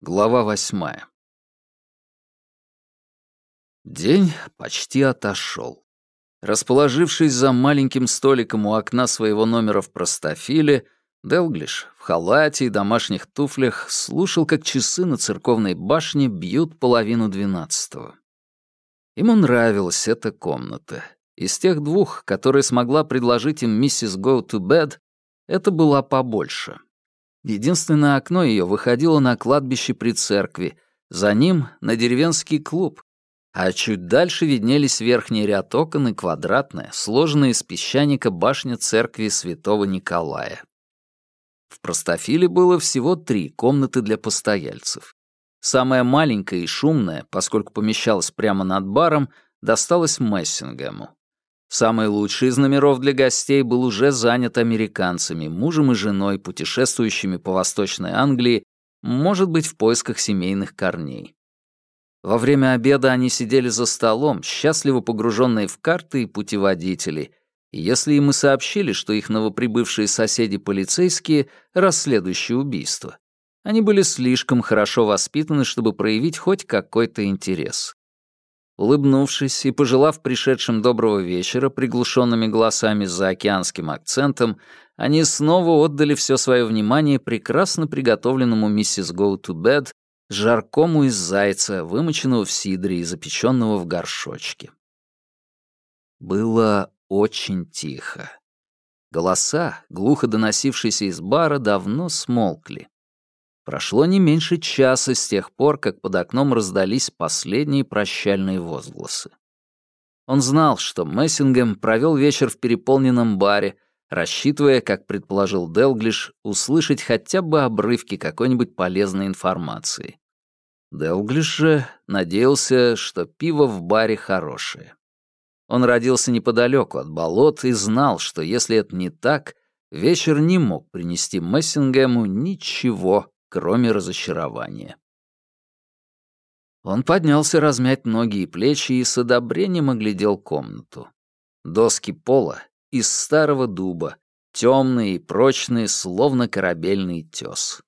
Глава восьмая. День почти отошел. Расположившись за маленьким столиком у окна своего номера в простофиле, Делглиш в халате и домашних туфлях слушал, как часы на церковной башне бьют половину двенадцатого. Ему нравилась эта комната. Из тех двух, которые смогла предложить им миссис Go to Bed, это была побольше — Единственное окно ее выходило на кладбище при церкви, за ним — на деревенский клуб, а чуть дальше виднелись верхний ряд окон и квадратная, сложенная из песчаника башня церкви святого Николая. В простофиле было всего три комнаты для постояльцев. Самая маленькая и шумная, поскольку помещалась прямо над баром, досталась Мессингему. Самый лучший из номеров для гостей был уже занят американцами, мужем и женой, путешествующими по Восточной Англии, может быть, в поисках семейных корней. Во время обеда они сидели за столом, счастливо погруженные в карты и путеводители, и если им и сообщили, что их новоприбывшие соседи-полицейские расследующие убийство, они были слишком хорошо воспитаны, чтобы проявить хоть какой-то интерес. Улыбнувшись и пожелав пришедшим доброго вечера приглушенными голосами с заокеанским акцентом, они снова отдали все свое внимание прекрасно приготовленному миссис Go to Bed жаркому из зайца, вымоченного в сидре и запеченного в горшочке. Было очень тихо. Голоса, глухо доносившиеся из бара, давно смолкли. Прошло не меньше часа с тех пор, как под окном раздались последние прощальные возгласы. Он знал, что Мессингем провел вечер в переполненном баре, рассчитывая, как предположил Делглиш, услышать хотя бы обрывки какой-нибудь полезной информации. Делглиш же надеялся, что пиво в баре хорошее. Он родился неподалеку от болот и знал, что если это не так, вечер не мог принести Мессингему ничего кроме разочарования. Он поднялся размять ноги и плечи и с одобрением оглядел комнату. Доски пола из старого дуба, темные и прочные, словно корабельный тес.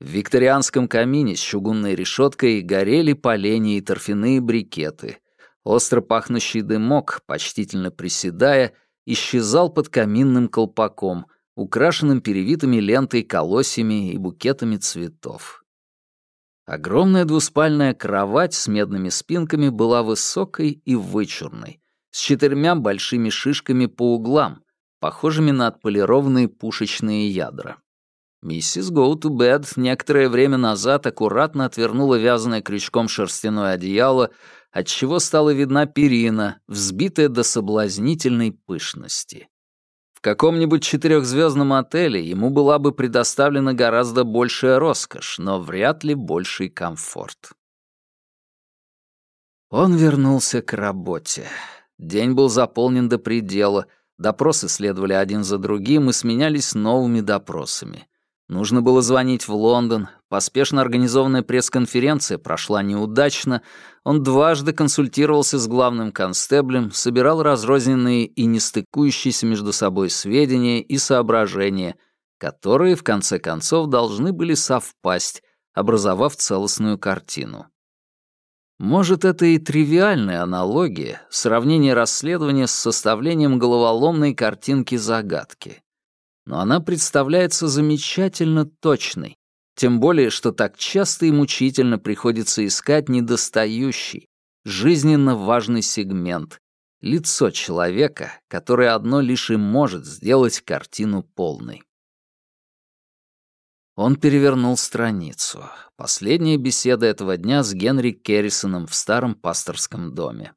В викторианском камине с чугунной решеткой горели поленья и торфяные брикеты. Остро пахнущий дымок, почтительно приседая, исчезал под каминным колпаком, украшенным перевитыми лентой колосьями и букетами цветов. Огромная двуспальная кровать с медными спинками была высокой и вычурной, с четырьмя большими шишками по углам, похожими на отполированные пушечные ядра. Миссис Bed некоторое время назад аккуратно отвернула вязаное крючком шерстяное одеяло, отчего стала видна перина, взбитая до соблазнительной пышности каком-нибудь четырехзвездном отеле ему была бы предоставлена гораздо большая роскошь, но вряд ли больший комфорт. Он вернулся к работе. День был заполнен до предела, допросы следовали один за другим и сменялись новыми допросами. Нужно было звонить в Лондон, поспешно организованная пресс-конференция прошла неудачно, он дважды консультировался с главным констеблем, собирал разрозненные и не стыкующиеся между собой сведения и соображения, которые, в конце концов, должны были совпасть, образовав целостную картину. Может, это и тривиальная аналогия, сравнение расследования с составлением головоломной картинки загадки но она представляется замечательно точной, тем более, что так часто и мучительно приходится искать недостающий, жизненно важный сегмент, лицо человека, которое одно лишь и может сделать картину полной. Он перевернул страницу. Последняя беседа этого дня с Генри Керрисоном в старом пасторском доме.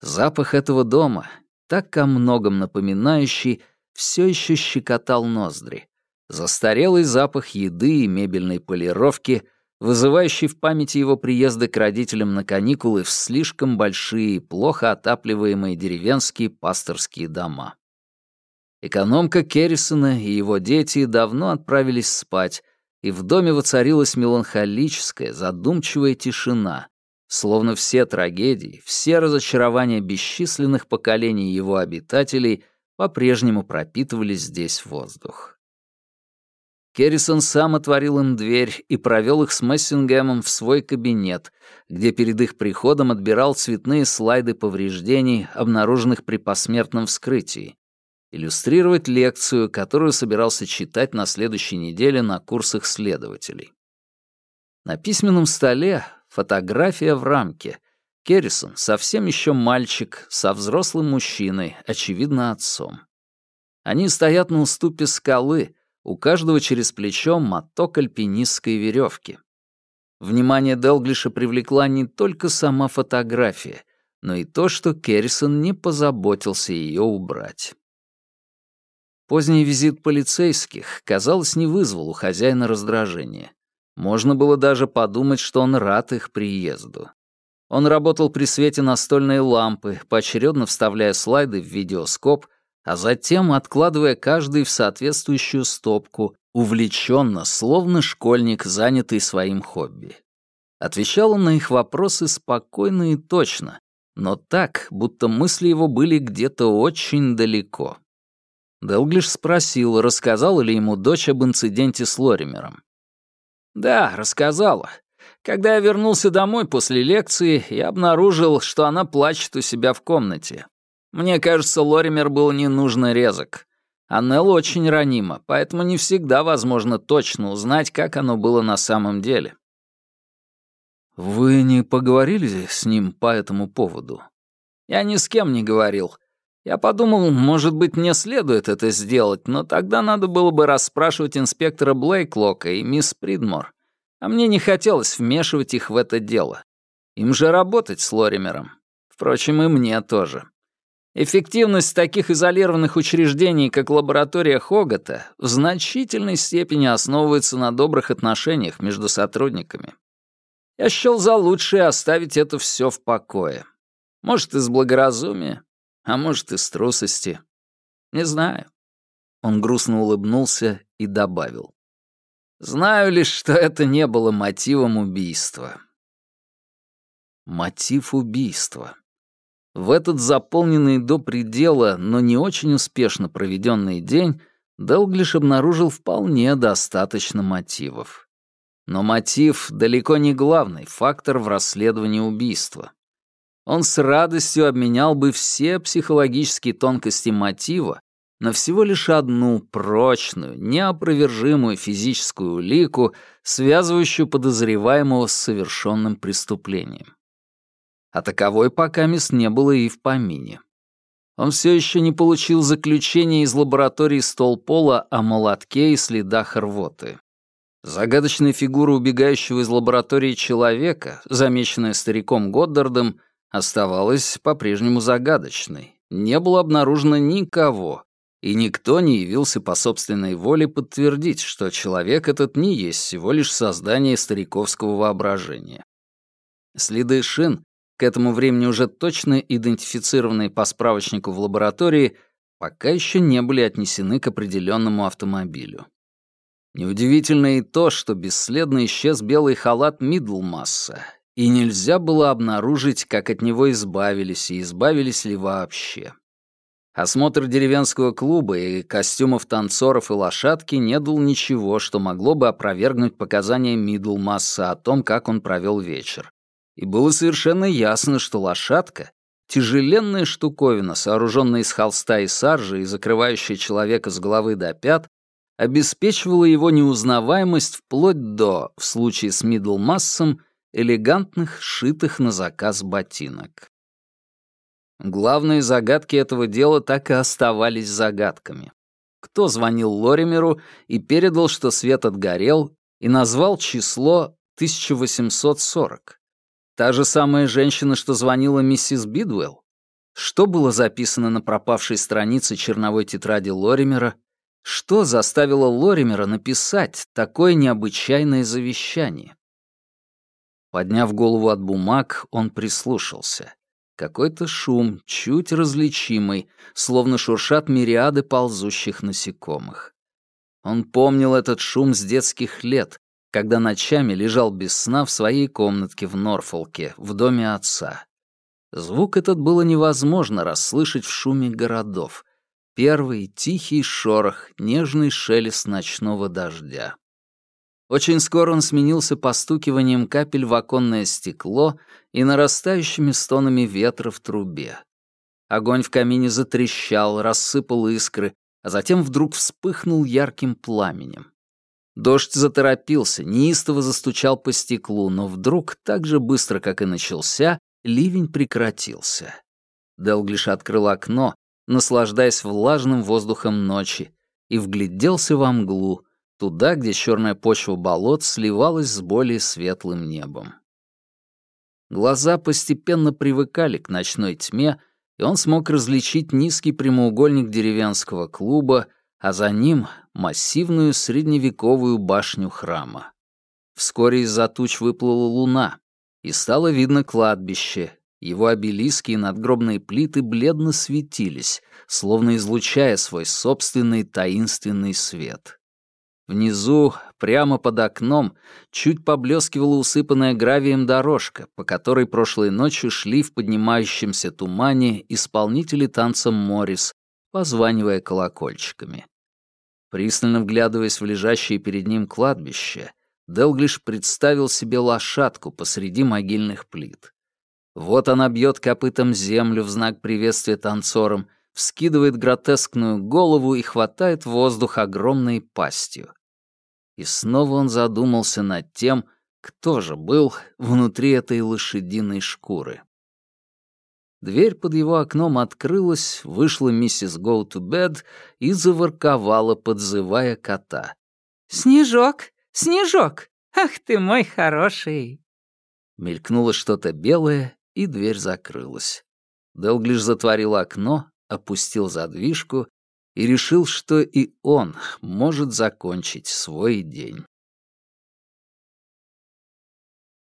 Запах этого дома, так о многом напоминающий, все еще щекотал ноздри. Застарелый запах еды и мебельной полировки, вызывающий в памяти его приезда к родителям на каникулы в слишком большие, плохо отапливаемые деревенские пасторские дома. Экономка Керрисона и его дети давно отправились спать, и в доме воцарилась меланхолическая, задумчивая тишина, словно все трагедии, все разочарования бесчисленных поколений его обитателей — по-прежнему пропитывали здесь воздух. Керрисон сам отворил им дверь и провел их с Мессингемом в свой кабинет, где перед их приходом отбирал цветные слайды повреждений, обнаруженных при посмертном вскрытии, иллюстрировать лекцию, которую собирался читать на следующей неделе на курсах следователей. На письменном столе фотография в рамке. Керрисон совсем еще мальчик, со взрослым мужчиной, очевидно, отцом. Они стоят на уступе скалы, у каждого через плечо моток альпинистской веревки. Внимание Делглиша привлекла не только сама фотография, но и то, что Керрисон не позаботился ее убрать. Поздний визит полицейских, казалось, не вызвал у хозяина раздражения. Можно было даже подумать, что он рад их приезду. Он работал при свете настольной лампы, поочередно вставляя слайды в видеоскоп, а затем откладывая каждый в соответствующую стопку, увлеченно, словно школьник, занятый своим хобби. Отвечал он на их вопросы спокойно и точно, но так, будто мысли его были где-то очень далеко. Делглиш спросил, рассказала ли ему дочь об инциденте с Лоримером. «Да, рассказала. Когда я вернулся домой после лекции, я обнаружил, что она плачет у себя в комнате. Мне кажется, Лоример был ненужно резок. А Нелл очень ранима, поэтому не всегда возможно точно узнать, как оно было на самом деле. «Вы не поговорили с ним по этому поводу?» «Я ни с кем не говорил. Я подумал, может быть, мне следует это сделать, но тогда надо было бы расспрашивать инспектора Блейклока и мисс Придмор. А мне не хотелось вмешивать их в это дело. Им же работать с Лоримером. Впрочем, и мне тоже. Эффективность таких изолированных учреждений, как лаборатория Хогата, в значительной степени основывается на добрых отношениях между сотрудниками. Я счел за лучшее оставить это все в покое. Может, из благоразумия, а может, из трусости. Не знаю. Он грустно улыбнулся и добавил. Знаю лишь, что это не было мотивом убийства. Мотив убийства. В этот заполненный до предела, но не очень успешно проведенный день Делглиш обнаружил вполне достаточно мотивов. Но мотив далеко не главный фактор в расследовании убийства он с радостью обменял бы все психологические тонкости мотива на всего лишь одну прочную, неопровержимую физическую улику, связывающую подозреваемого с совершенным преступлением. А таковой пока мест не было и в помине. Он все еще не получил заключения из лаборатории Столпола о молотке и следах рвоты. Загадочная фигура убегающего из лаборатории человека, замеченная стариком Годдардом, оставалась по-прежнему загадочной. Не было обнаружено никого, и никто не явился по собственной воле подтвердить, что человек этот не есть всего лишь создание стариковского воображения. Следы шин, к этому времени уже точно идентифицированные по справочнику в лаборатории, пока еще не были отнесены к определенному автомобилю. Неудивительно и то, что бесследно исчез белый халат Мидлмасса, и нельзя было обнаружить, как от него избавились и избавились ли вообще. Осмотр деревенского клуба и костюмов танцоров и лошадки не дал ничего, что могло бы опровергнуть показания Мидлмасса о том, как он провел вечер. И было совершенно ясно, что лошадка — тяжеленная штуковина, сооруженная из холста и саржи и закрывающая человека с головы до пят, обеспечивала его неузнаваемость вплоть до, в случае с Мидлмассом, элегантных, шитых на заказ ботинок. Главные загадки этого дела так и оставались загадками. Кто звонил Лоримеру и передал, что свет отгорел, и назвал число 1840? Та же самая женщина, что звонила миссис Бидуэлл? Что было записано на пропавшей странице черновой тетради Лоримера? Что заставило Лоримера написать такое необычайное завещание? Подняв голову от бумаг, он прислушался. Какой-то шум, чуть различимый, словно шуршат мириады ползущих насекомых. Он помнил этот шум с детских лет, когда ночами лежал без сна в своей комнатке в Норфолке, в доме отца. Звук этот было невозможно расслышать в шуме городов. Первый тихий шорох, нежный шелест ночного дождя. Очень скоро он сменился постукиванием капель в оконное стекло и нарастающими стонами ветра в трубе. Огонь в камине затрещал, рассыпал искры, а затем вдруг вспыхнул ярким пламенем. Дождь заторопился, неистово застучал по стеклу, но вдруг, так же быстро, как и начался, ливень прекратился. Делглиш открыл окно, наслаждаясь влажным воздухом ночи, и вгляделся во мглу, туда, где черная почва болот сливалась с более светлым небом. Глаза постепенно привыкали к ночной тьме, и он смог различить низкий прямоугольник деревенского клуба, а за ним — массивную средневековую башню храма. Вскоре из-за туч выплыла луна, и стало видно кладбище. Его обелиски и надгробные плиты бледно светились, словно излучая свой собственный таинственный свет. Внизу, прямо под окном, чуть поблескивала усыпанная гравием дорожка, по которой прошлой ночью шли в поднимающемся тумане исполнители танца Моррис, позванивая колокольчиками. Пристально вглядываясь в лежащее перед ним кладбище, Делглиш представил себе лошадку посреди могильных плит. Вот она бьет копытом землю в знак приветствия танцорам, вскидывает гротескную голову и хватает воздух огромной пастью. И снова он задумался над тем, кто же был внутри этой лошадиной шкуры. Дверь под его окном открылась, вышла миссис Go to Bed и заворковала, подзывая кота. «Снежок! Снежок! Ах ты мой хороший!» Мелькнуло что-то белое, и дверь закрылась. Делглиш затворил окно, опустил задвижку и решил, что и он может закончить свой день.